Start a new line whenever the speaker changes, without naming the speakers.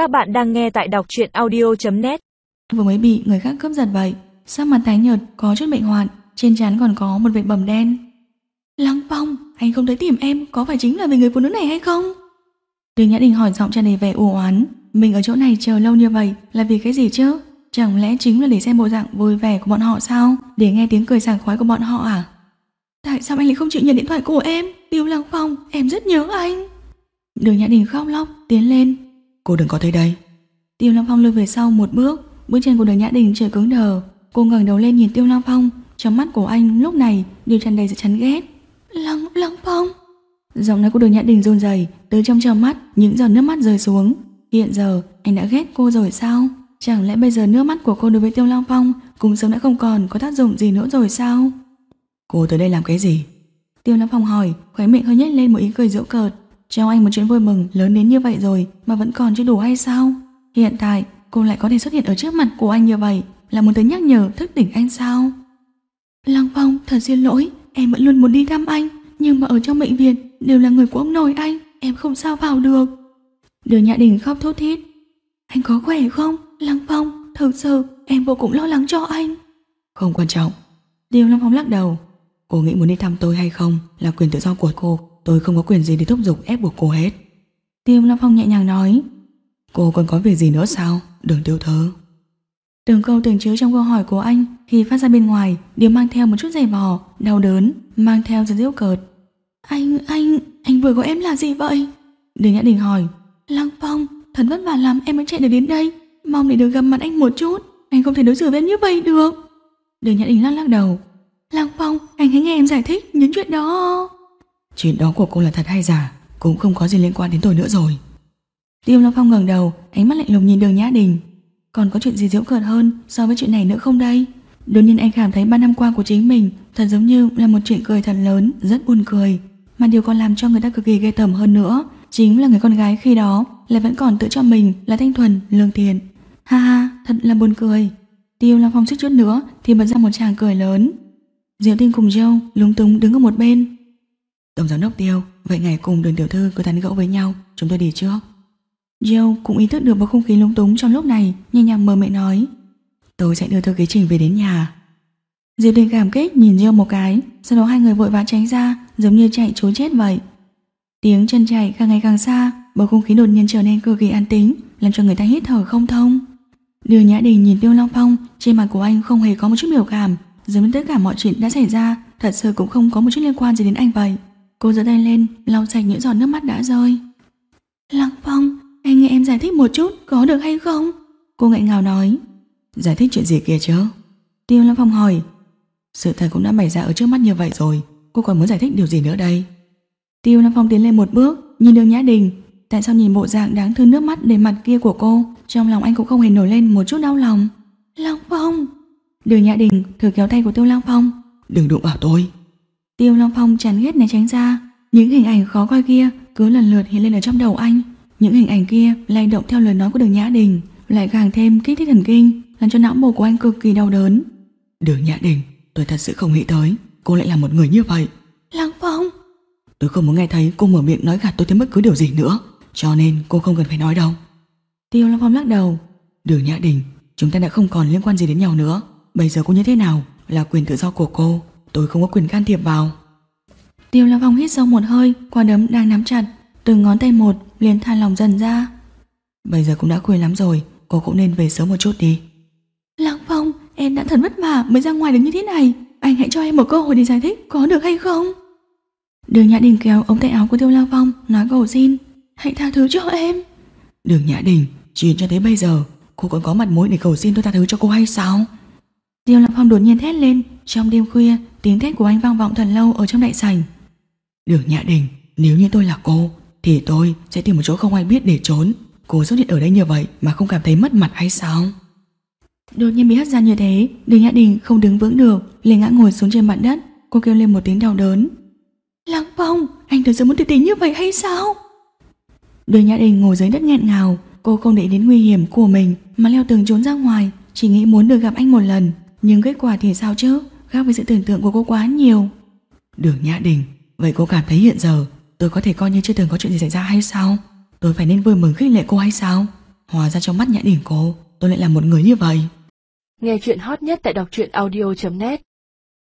Các bạn đang nghe tại đọc truyện audio.net
Vừa mới bị người khác cướp giật vậy Sắc mặt tái nhợt có chút bệnh hoạn Trên trán còn có một vệt bầm đen Lăng Phong, anh không tới tìm em Có phải chính là vì người phụ nữ này hay không? Đường Nhã Đình hỏi giọng tràn đầy vẻ u oán Mình ở chỗ này chờ lâu như vậy Là vì cái gì chứ? Chẳng lẽ chính là để xem bộ dạng vui vẻ của bọn họ sao? Để nghe tiếng cười sảng khoái của bọn họ à? Tại sao anh lại không chịu nhận điện thoại của em? Tiêu Lăng Phong, em rất nhớ anh Đường Nhã Đình khóc lóc, tiến lên
Cô đừng có tới đây.
Tiêu Lăng Phong lùi về sau một bước. Bước chân của đường Nhã Đình trở cứng đờ. Cô ngẩng đầu lên nhìn Tiêu Lăng Phong. Trong mắt của anh lúc này đều tràn đầy sự chán ghét. Lăng, Lăng Phong. Giọng nói của đường Nhã Đình run rẩy Từ trong tròng mắt những giọt nước mắt rơi xuống. Hiện giờ anh đã ghét cô rồi sao? Chẳng lẽ bây giờ nước mắt của cô đối với Tiêu Lăng Phong Cũng sớm đã không còn có tác dụng gì nữa rồi sao?
Cô tới đây làm cái gì?
Tiêu Lăng Phong hỏi Khóe miệng hơi nhếch lên một ý cười giễu cợt Trong anh một chuyện vui mừng lớn đến như vậy rồi Mà vẫn còn chưa đủ hay sao? Hiện tại cô lại có thể xuất hiện ở trước mặt của anh như vậy Là muốn tới nhắc nhở thức tỉnh anh sao? Lăng Phong thật xin lỗi Em vẫn luôn muốn đi thăm anh Nhưng mà ở trong bệnh viện đều là người của ông nội anh Em không sao vào được. Đường Nhã Đình khóc thốt thít. Anh có khỏe không? Lăng Phong Thực sự em vô cùng lo lắng cho anh.
Không quan trọng.
Tiêu Lăng Phong lắc đầu.
Cô nghĩ muốn đi thăm tôi hay không Là quyền tự do của cô Tôi không có quyền gì để thúc giục ép buộc cô hết
tiêm Lăng Phong nhẹ nhàng nói
Cô còn có việc gì nữa sao Đừng tiêu thơ
Từng câu từng chữ trong câu hỏi của anh khi phát ra bên ngoài đều mang theo một chút dày vò, đau đớn, mang theo sự giễu cợt. Anh, anh, anh vừa gọi em là gì vậy? Đường Nhã Đình hỏi. Lăng Phong, thật vất vả lắm em mới chạy được đến đây. Mong để được gặp mặt anh một chút. Anh không thể đối xử với em như vậy được. Đường Nhã Đình lắc lắc đầu. Lăng Phong, anh hãy nghe em giải thích những chuyện đó.
Chuyện đó của cô là thật hay giả Cũng không có gì liên quan đến tôi nữa rồi
Tiêu long Phong ngẩng đầu, ánh mắt lạnh lùng nhìn Đường Nhã Đình. Còn có chuyện gì giễu cợt hơn so với chuyện này nữa không đây? Đột nhiên anh cảm thấy ba năm qua của chính mình thật giống như là một chuyện cười thật lớn, rất buồn cười. Mà điều còn làm cho người ta cực kỳ ghê tởm hơn nữa chính là người con gái khi đó lại vẫn còn tự cho mình là thanh thuần, lương thiện. Ha ha, thật là buồn cười. Tiêu long Phong suýt chút nữa thì bật ra một tràng cười lớn. Diệu Tinh cùng Joe lúng túng đứng ở một bên.
Tổng giám đốc Tiêu, Vậy ngày cùng đường tiểu thư cứ tán gẫu với nhau, Chúng tôi đi trước.
Diêu cũng ý thức được bầu không khí lúng túng trong lúc này, Nhẹ nhàng mơ miệng nói,
Tôi sẽ đưa thư ký trình về đến nhà.
Diệp Đình cảm kích nhìn diêu một cái, Sau đó hai người vội vã tránh ra, Giống như chạy trốn chết vậy. Tiếng chân chạy càng ngày càng xa, Bầu không khí đột nhiên trở nên cực kỳ an tĩnh, Làm cho người ta hít thở không thông. Đưa Nhã Đình nhìn Tiêu Long Phong, Trên mặt của anh không hề có một chút biểu cảm, Giống như tất cả mọi chuyện đã xảy ra, Thật sự cũng không có một chút liên quan gì đến anh vậy. Cô giơ tay lên lau sạch những giọt nước mắt đã rơi. Lăng Phong Anh nghe em giải thích một chút có được hay không? Cô ngại ngào nói.
Giải thích chuyện gì kia chứ?
Tiêu Lăng Phong hỏi.
Sự thật cũng đã bày ra ở trước mắt như vậy rồi Cô còn muốn giải thích điều gì nữa đây?
Tiêu Lăng Phong tiến lên một bước Nhìn đường Nhã Đình. Tại sao nhìn bộ dạng đáng thương nước mắt đầy mặt kia của cô Trong lòng anh cũng không hề nổi lên một chút đau lòng? Lăng Phong! Đường Nhã Đình thử kéo tay của Tiêu Lăng Phong.
Đừng đụng vào tôi
Tiêu Long Phong chán ghét né tránh ra. Những hình ảnh khó coi kia cứ lần lượt hiện lên ở trong đầu anh. Những hình ảnh kia lay động theo lời nói của đường Nhã Đình Lại càng thêm kích thích thần kinh Làm cho não bộ của anh cực kỳ đau đớn.
Đường Nhã Đình Tôi thật sự không nghĩ tới Cô lại là một người như vậy.
Lăng Phong!
Tôi không muốn nghe thấy cô mở miệng nói gạt tôi thêm bất cứ điều gì nữa Cho nên cô không cần phải nói đâu.
Tiêu Long Phong lắc đầu.
Đường Nhã Đình Chúng ta đã không còn liên quan gì đến nhau nữa. Bây giờ cô như thế nào Là quyền tự do của cô Tôi không có quyền can thiệp vào.
Tiêu Lâm Phong hít sâu một hơi Quả đấm đang nắm chặt. Từng ngón tay một liền thả lòng dần ra.
Bây giờ cũng đã khuya lắm rồi Cô cũng nên về sớm một chút đi.
Lăng Phong em đã thật vất vả mới ra ngoài được như thế này. Anh hãy cho em một cơ hội để giải thích Có được hay không. Đường Nhã Đình kéo ống tay áo của Tiêu Lăng Phong Nói cầu xin. Hãy tha thứ cho em.
Đường Nhã Đình Chuyện cho tới bây giờ Cô còn có mặt mũi để cầu xin tôi tha thứ cho cô hay sao?
Tiêu Lăng Phong đột nhiên thét lên. Trong đêm khuya tiếng thét của anh vang vọng thật lâu ở trong đại sảnh.
Đường Nhã Đình Nếu như tôi là cô Thì tôi sẽ tìm một chỗ không ai biết để trốn. Cô xuất hiện ở đây như vậy mà không cảm thấy mất mặt hay sao?
Đột nhiên bị hất ra như thế Đường Nhã Đình không đứng vững được liền ngã ngồi xuống trên mặt đất. Cô kêu lên một tiếng đau đớn. Lăng Phong Anh thật sự muốn tuyệt tình như vậy hay sao? Đường Nhã Đình ngồi dưới đất nghẹn ngào. Cô không để đến nguy hiểm của mình Mà leo tường trốn ra ngoài Chỉ nghĩ muốn được gặp anh một lần. Nhưng kết quả thì sao chứ Khác với sự tưởng tượng của cô quá nhiều.
Đường Nhã Đình Vậy cô cảm thấy hiện giờ tôi có thể coi như chưa từng có chuyện gì xảy ra hay sao? Tôi phải nên vui mừng khích lệ cô hay sao?
Hóa ra trong mắt Nhã Đình cô Tôi lại là một người như vậy.
Nghe chuyện hot nhất tại đọc truyện audio.net